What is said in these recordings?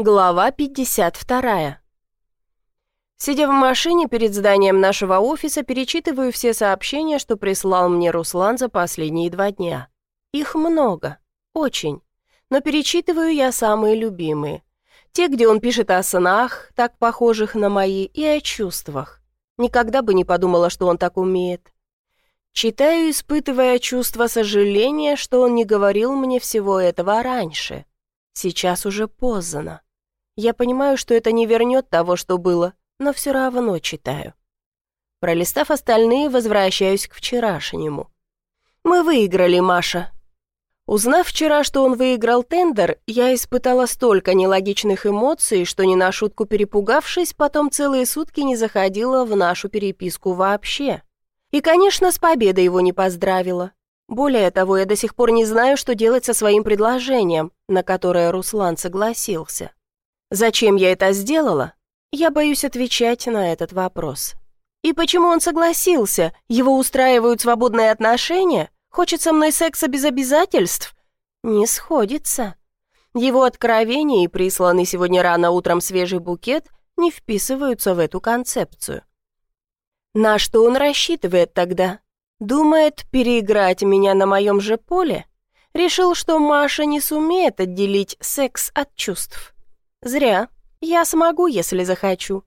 Глава 52. Сидя в машине перед зданием нашего офиса, перечитываю все сообщения, что прислал мне Руслан за последние два дня. Их много, очень, но перечитываю я самые любимые. Те, где он пишет о снах, так похожих на мои, и о чувствах. Никогда бы не подумала, что он так умеет. Читаю, испытывая чувство сожаления, что он не говорил мне всего этого раньше. Сейчас уже поздно. Я понимаю, что это не вернет того, что было, но все равно читаю. Пролистав остальные, возвращаюсь к вчерашнему. «Мы выиграли, Маша». Узнав вчера, что он выиграл тендер, я испытала столько нелогичных эмоций, что не на шутку перепугавшись, потом целые сутки не заходила в нашу переписку вообще. И, конечно, с победой его не поздравила. Более того, я до сих пор не знаю, что делать со своим предложением, на которое Руслан согласился. Зачем я это сделала? Я боюсь отвечать на этот вопрос. И почему он согласился? Его устраивают свободные отношения? Хочет со мной секса без обязательств? Не сходится. Его откровения и присланный сегодня рано утром свежий букет не вписываются в эту концепцию. На что он рассчитывает тогда? Думает переиграть меня на моем же поле? Решил, что Маша не сумеет отделить секс от чувств. Зря. Я смогу, если захочу.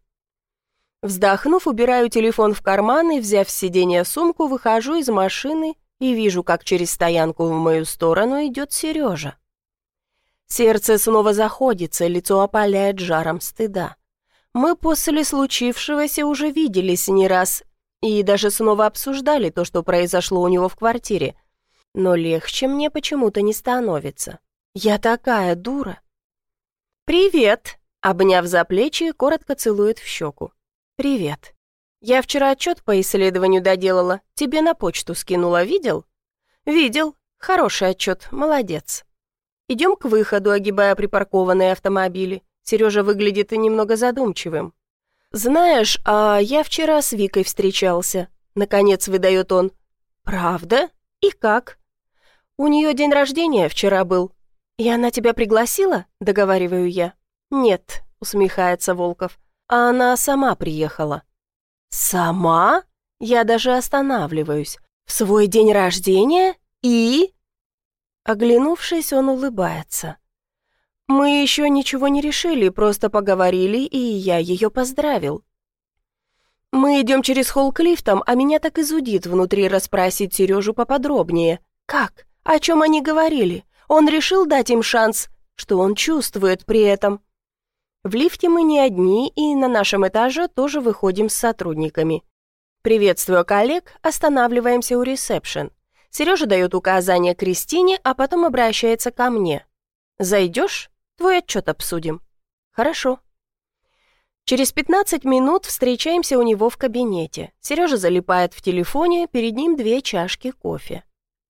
Вздохнув, убираю телефон в карман и, взяв с сиденья сумку, выхожу из машины и вижу, как через стоянку в мою сторону идет Сережа. Сердце снова заходится, лицо опаляет жаром стыда. Мы после случившегося уже виделись не раз и даже снова обсуждали то, что произошло у него в квартире. Но легче мне почему-то не становится. Я такая дура. «Привет!» — обняв за плечи, коротко целует в щеку. «Привет. Я вчера отчет по исследованию доделала. Тебе на почту скинула, видел?» «Видел. Хороший отчет, молодец. Идем к выходу, огибая припаркованные автомобили. Сережа выглядит немного задумчивым. «Знаешь, а я вчера с Викой встречался», — наконец выдает он. «Правда? И как?» «У нее день рождения вчера был. «И она тебя пригласила?» — договариваю я. «Нет», — усмехается Волков. «А она сама приехала». «Сама?» Я даже останавливаюсь. «В свой день рождения? И?» Оглянувшись, он улыбается. «Мы еще ничего не решили, просто поговорили, и я ее поздравил». Мы идем через холл к лифтам, а меня так изудит внутри расспросить Сережу поподробнее. Как? О чем они говорили? Он решил дать им шанс, что он чувствует при этом. В лифте мы не одни, и на нашем этаже тоже выходим с сотрудниками. Приветствуя коллег, останавливаемся у ресепшн. Сережа дает указание Кристине, а потом обращается ко мне. «Зайдешь? Твой отчет обсудим». «Хорошо». Через 15 минут встречаемся у него в кабинете. Сережа залипает в телефоне, перед ним две чашки кофе.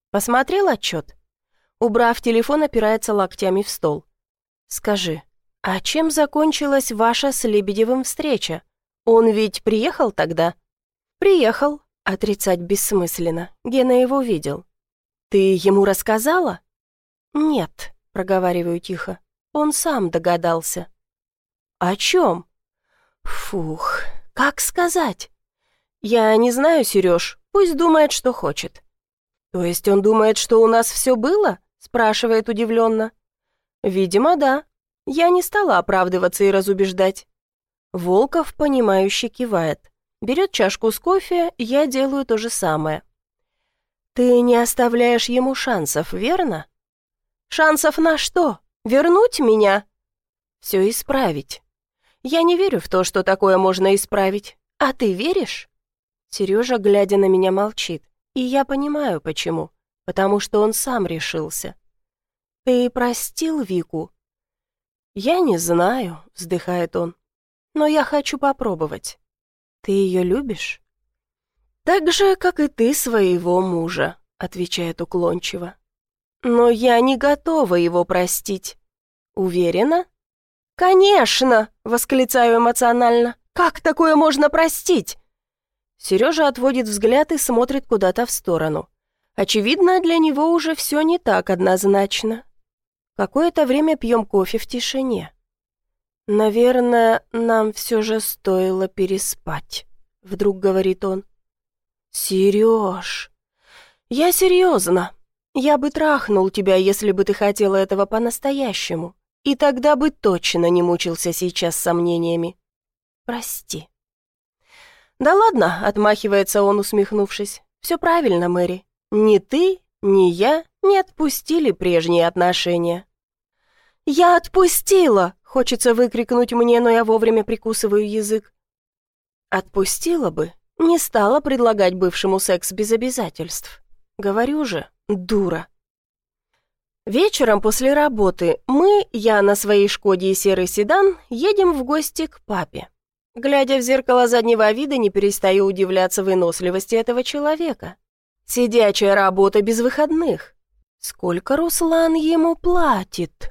«Посмотрел отчет?» Убрав телефон, опирается локтями в стол. «Скажи, а чем закончилась ваша с Лебедевым встреча? Он ведь приехал тогда?» «Приехал», — отрицать бессмысленно. Гена его видел. «Ты ему рассказала?» «Нет», — проговариваю тихо. Он сам догадался. «О чем?» «Фух, как сказать?» «Я не знаю, Сереж, пусть думает, что хочет». «То есть он думает, что у нас все было?» Спрашивает удивленно. «Видимо, да. Я не стала оправдываться и разубеждать». Волков, понимающе кивает. Берет чашку с кофе, я делаю то же самое. «Ты не оставляешь ему шансов, верно?» «Шансов на что? Вернуть меня?» «Все исправить. Я не верю в то, что такое можно исправить. А ты веришь?» Сережа, глядя на меня, молчит. И я понимаю, почему потому что он сам решился. «Ты простил Вику?» «Я не знаю», — вздыхает он, — «но я хочу попробовать. Ты ее любишь?» «Так же, как и ты своего мужа», — отвечает уклончиво. «Но я не готова его простить. Уверена?» «Конечно!» — восклицаю эмоционально. «Как такое можно простить?» Сережа отводит взгляд и смотрит куда-то в сторону. Очевидно, для него уже все не так однозначно. Какое-то время пьем кофе в тишине. «Наверное, нам все же стоило переспать», — вдруг говорит он. «Сереж, я серьезно. Я бы трахнул тебя, если бы ты хотела этого по-настоящему, и тогда бы точно не мучился сейчас сомнениями. Прости». «Да ладно», — отмахивается он, усмехнувшись. «Все правильно, Мэри. Ни ты, ни я не отпустили прежние отношения». «Я отпустила!» — хочется выкрикнуть мне, но я вовремя прикусываю язык. «Отпустила бы, не стала предлагать бывшему секс без обязательств. Говорю же, дура». Вечером после работы мы, я на своей «Шкоде» и серый седан, едем в гости к папе. Глядя в зеркало заднего вида, не перестаю удивляться выносливости этого человека. Сидячая работа без выходных. Сколько Руслан ему платит?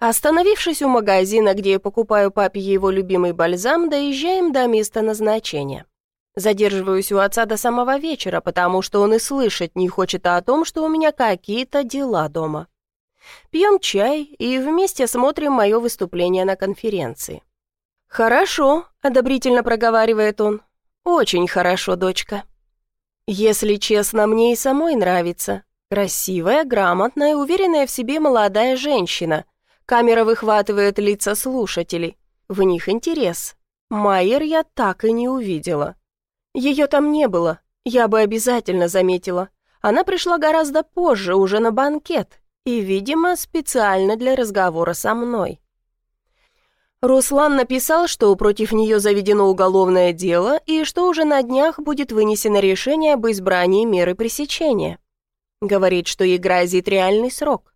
Остановившись у магазина, где я покупаю папе его любимый бальзам, доезжаем до места назначения. Задерживаюсь у отца до самого вечера, потому что он и слышать не хочет о том, что у меня какие-то дела дома. Пьем чай и вместе смотрим мое выступление на конференции. «Хорошо», — одобрительно проговаривает он. «Очень хорошо, дочка». Если честно, мне и самой нравится. Красивая, грамотная, уверенная в себе молодая женщина, Камера выхватывает лица слушателей. В них интерес. Майер я так и не увидела. Ее там не было, я бы обязательно заметила. Она пришла гораздо позже, уже на банкет, и, видимо, специально для разговора со мной. Руслан написал, что против нее заведено уголовное дело и что уже на днях будет вынесено решение об избрании меры пресечения. Говорит, что ей грозит реальный срок.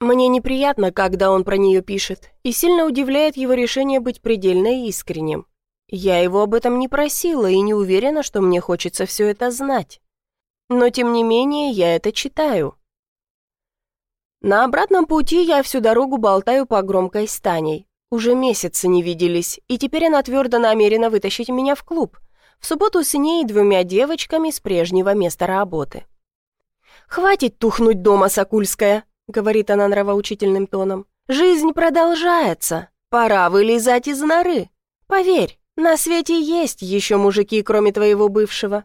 Мне неприятно, когда он про нее пишет, и сильно удивляет его решение быть предельно искренним. Я его об этом не просила и не уверена, что мне хочется все это знать. Но тем не менее я это читаю. На обратном пути я всю дорогу болтаю по громкой станей. Уже месяцы не виделись, и теперь она твердо намерена вытащить меня в клуб. В субботу с ней и двумя девочками с прежнего места работы. «Хватит тухнуть дома, Сокульская!» — говорит она нравоучительным тоном. «Жизнь продолжается. Пора вылезать из норы. Поверь, на свете есть еще мужики, кроме твоего бывшего».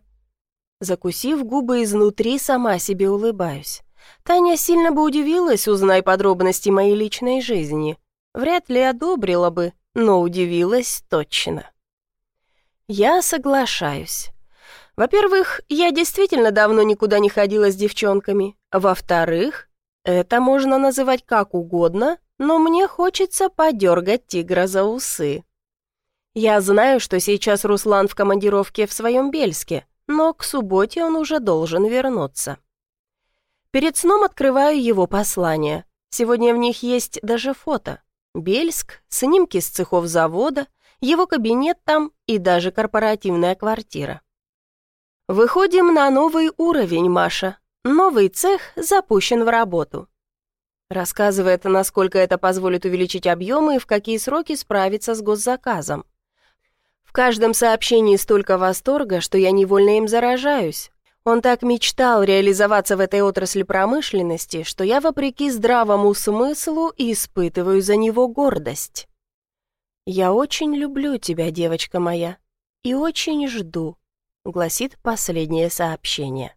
Закусив губы изнутри, сама себе улыбаюсь. Таня сильно бы удивилась, узнай подробности моей личной жизни. Вряд ли одобрила бы, но удивилась точно. Я соглашаюсь. Во-первых, я действительно давно никуда не ходила с девчонками. Во-вторых, это можно называть как угодно, но мне хочется подергать тигра за усы. Я знаю, что сейчас Руслан в командировке в своем Бельске, но к субботе он уже должен вернуться. Перед сном открываю его послание. Сегодня в них есть даже фото. Бельск, снимки с цехов завода, его кабинет там и даже корпоративная квартира. Выходим на новый уровень, Маша. Новый цех запущен в работу. Рассказывает, насколько это позволит увеличить объемы и в какие сроки справиться с госзаказом. В каждом сообщении столько восторга, что я невольно им заражаюсь. Он так мечтал реализоваться в этой отрасли промышленности, что я, вопреки здравому смыслу, испытываю за него гордость. «Я очень люблю тебя, девочка моя, и очень жду», — гласит последнее сообщение.